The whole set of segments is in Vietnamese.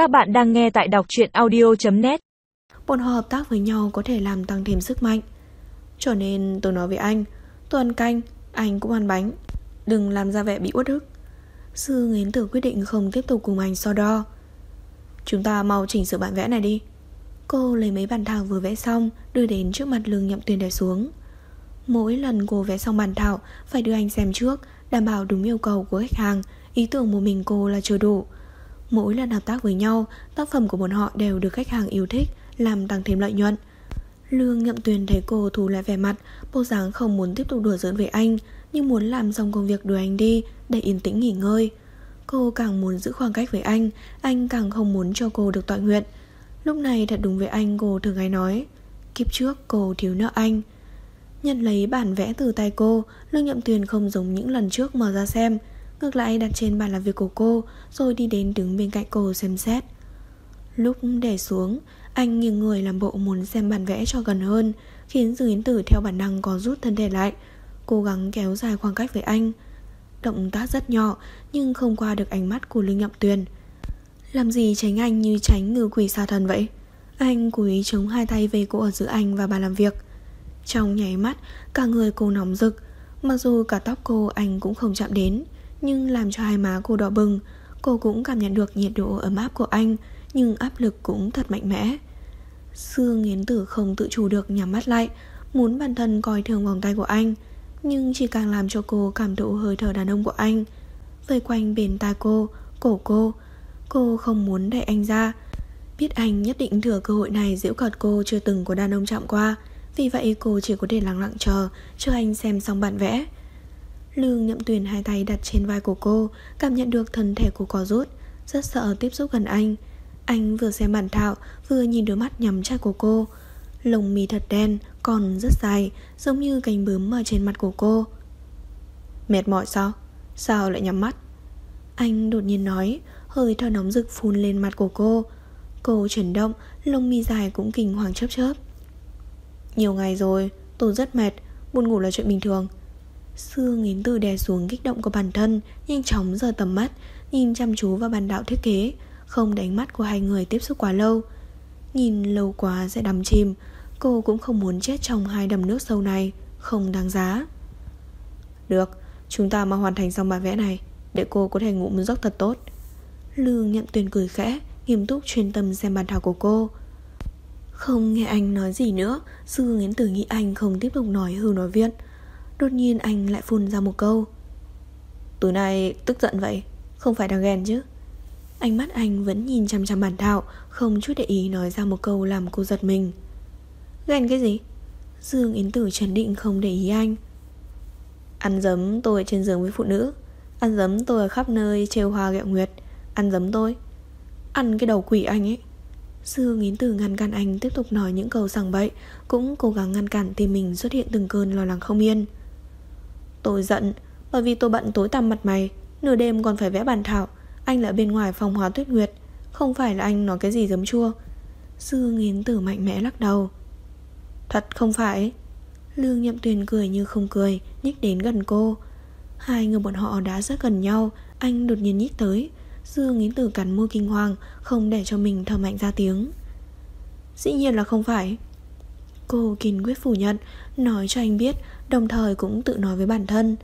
Các bạn đang nghe tại đọc truyện audio.net Bọn họ hợp tác với nhau có thể làm tăng thêm sức mạnh. Cho nên tôi nói với anh Tôi ăn canh, anh cũng ăn bánh. Đừng làm ra vẻ bị uất ức. Sư Nghiến Tử quyết định không tiếp tục cùng anh so đo. Chúng ta mau chỉnh sửa bản vẽ này đi. Cô lấy mấy bản thảo vừa vẽ xong Đưa đến trước mặt lương nhậm tuyên để xuống. Mỗi lần cô vẽ xong bản thảo Phải đưa anh xem trước Đảm bảo đúng yêu cầu của khách hàng Ý tưởng một mình cô là chưa đủ. Mỗi lần hợp tác với nhau, Tác phẩm của bọn họ đều được khách hàng yêu thích, Làm tăng thêm lợi nhuận. Lương nhậm tuyền thấy cô thù lại vẻ mặt, Bộ dáng không muốn tiếp tục đùa giỡn với anh, Nhưng muốn làm xong công việc đuổi anh đi, Để yên tĩnh nghỉ ngơi. Cô càng muốn giữ khoảng cách với anh Anh càng không muốn cho cô được tọa nguyện. Lúc này thật đúng với anh, cô thường hay nói, Kiếp trước cô thiếu nợ anh. Nhận lấy bản vẽ từ tay cô, Lương nhậm tuyền không giống những lần trước mở ra xem. Ngược lại, đặt trên bàn làm việc của cô, Rồi đi đến đứng bên cạnh cô xem xét. Lúc để xuống, Anh nghiêng người làm bộ muốn xem bản vẽ cho gần hơn, Khiến Dương Yến Tử theo bản năng có rút thân thể lại, Cố gắng kéo dài khoảng cách với anh. Động tác rất nhỏ, Nhưng không qua được ánh mắt của Lương Nhậm Tuyền. Làm gì tránh anh như tránh ngư quỷ xa thần vậy? Anh cố ý chống hai tay về cô ở giữa anh và bàn làm việc. Trong nháy mắt, Cả người cô nóng rực. Mặc dù cả tóc cô anh cũng không chạm đến nhưng làm cho hai má cô đỏ bừng. Cô cũng cảm nhận được nhiệt độ ấm áp của anh Nhưng áp lực cũng thật mạnh mẽ. Sương Yến tử không tự chủ được nhắm mắt lại Muốn bản thân coi thường vòng tay của anh Nhưng chỉ càng làm cho cô cảm thụ hơi thở đàn ông của anh. Vây quanh bên tai cô, cổ cô Cô không muốn đẩy anh ra. Biết anh nhất định thừa cơ hội này giễu cợt cô chưa từng có đàn ông chạm qua Vì vậy cô chỉ có thể lặng lặng chờ Cho anh xem xong bản vẽ. Lương nhậm tuyền hai tay đặt trên vai của cô, Cảm nhận được thân thể của có rút, Rất sợ tiếp xúc gần anh. Anh vừa xem bản thảo Vừa nhìn đôi mắt nhắm chặt của cô. Lồng mì thật đen, Còn rất dài, Giống như cánh bướm ở trên mặt của cô. Mệt mỏi sao? Sao lại nhắm mắt? Anh đột nhiên nói, Hơi thở nóng rực phun lên mặt của cô. Cô chuyển động, Lông mi dài cũng kinh hoàng chớp chớp. Nhiều ngày rồi, Tôi rất mệt, Buồn ngủ là chuyện bình thường. Sương nghiến từ đè xuống kích động của bản thân, Nhanh chóng rời tầm mắt, Nhìn chăm chú vào bàn đạo thiết kế, Không đánh mắt của hai người tiếp xúc quá lâu. Nhìn lâu quá sẽ đắm chìm, Cô cũng không muốn chết trong hai đầm nước sâu này, Không đáng giá. Được, Chúng ta mà hoàn thành xong bài vẽ này, Để cô có thể ngủ một giấc thật tốt. Lương Nhậm Tuyền cười khẽ, Nghiêm túc chuyên tâm xem bàn thảo của cô. Không nghe anh nói gì nữa Sư nghiến tử nghĩ anh không tiếp tục nói hư nói viện Đột nhiên anh lại phun ra một câu. Tối nay tức giận vậy Không phải đang ghen chứ? Ánh mắt anh vẫn nhìn chăm chăm bản thảo Không chút để ý nói ra một câu làm cô giật mình. Ghen cái gì? Dương Yến Tử trấn định không để ý anh. Ăn giấm tôi trên giường với phụ nữ Ăn giấm tôi ở khắp nơi trêu hoa gẹo nguyệt Ăn giấm tôi Ăn cái đầu quỷ anh ấy. Dương Yến Tử ngăn cản anh tiếp tục nói những câu sằng bậy Cũng cố gắng ngăn cản tim mình xuất hiện từng cơn lo lắng không yên Tôi giận, Bởi vì tôi bận tối tăm mặt mày, Nửa đêm còn phải vẽ bàn thảo. Anh lại bên ngoài phòng hóa tuyết nguyệt, Không phải là anh nói cái gì giấm chua. Sư nghiến tử mạnh mẽ lắc đầu. Thật không phải. Lương nhậm tuyền cười như không cười, Nhích đến gần cô. Hai người bọn họ đã rất gần nhau, Anh đột nhiên nhích tới. Dương nghiến tử cắn môi kinh hoàng, Không để cho mình thở mạnh ra tiếng. Dĩ nhiên là không phải. Cô kiên quyết phủ nhận, Nói cho anh biết, Đồng thời cũng tự nói với bản thân.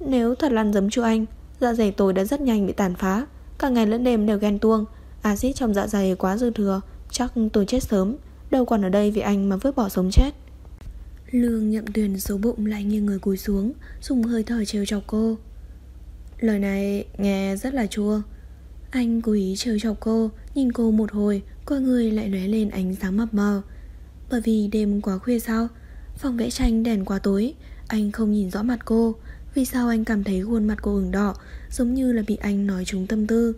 Nếu thật lăn giấm chua anh Dạ dày tôi đã rất nhanh bị tàn phá, Cả ngày lẫn đêm đều ghen tuông. Acid trong dạ dày quá dư thừa, Chắc tôi chết sớm, Đâu còn ở đây vì anh mà vứt bỏ sống chết. Lương nhậm tuyền xấu bụng lại nghiêng người cúi xuống, Dùng hơi thở trêu chọc cô. Lời này nghe rất là chua. Anh cố ý trêu chọc cô, Nhìn cô một hồi Coi người lại lóe lên ánh sáng mập mờ. Bởi vì đêm quá khuya sao? Phòng vẽ tranh đèn quá tối. Anh không nhìn rõ mặt cô. Vì sao anh cảm thấy khuôn mặt cô ửng đỏ, Giống như là bị anh nói trúng tâm tư?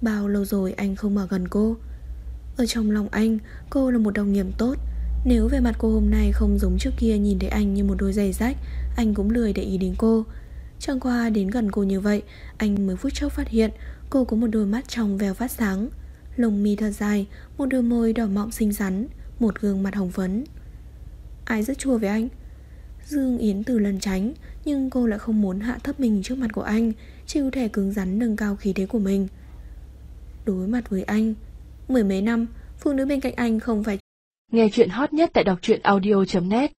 Bao lâu rồi anh không ở gần cô? Ở trong lòng anh, Cô là một đồng nghiệp tốt. Nếu về mặt cô hôm nay không giống trước kia Nhìn thấy anh như một đôi giày rách, Anh cũng lười để ý đến cô. Chẳng qua đến gần cô như vậy, Anh mới phút chốc phát hiện Cô có một đôi mắt trong veo phát sáng. Lồng mi thật dài, Một đôi môi đỏ mọng xinh xắn. Một gương mặt hồng phấn. Ai rất chua với anh? Dương Yến từ lần tránh Nhưng cô lại không muốn hạ thấp mình trước mặt của anh Chỉ có thể cứng rắn nâng cao khí thế của mình. Đối mặt với anh. Mười mấy năm, phụ nữ bên cạnh anh không phải Nghe chuyện hot nhất tại đọc truyện audio.net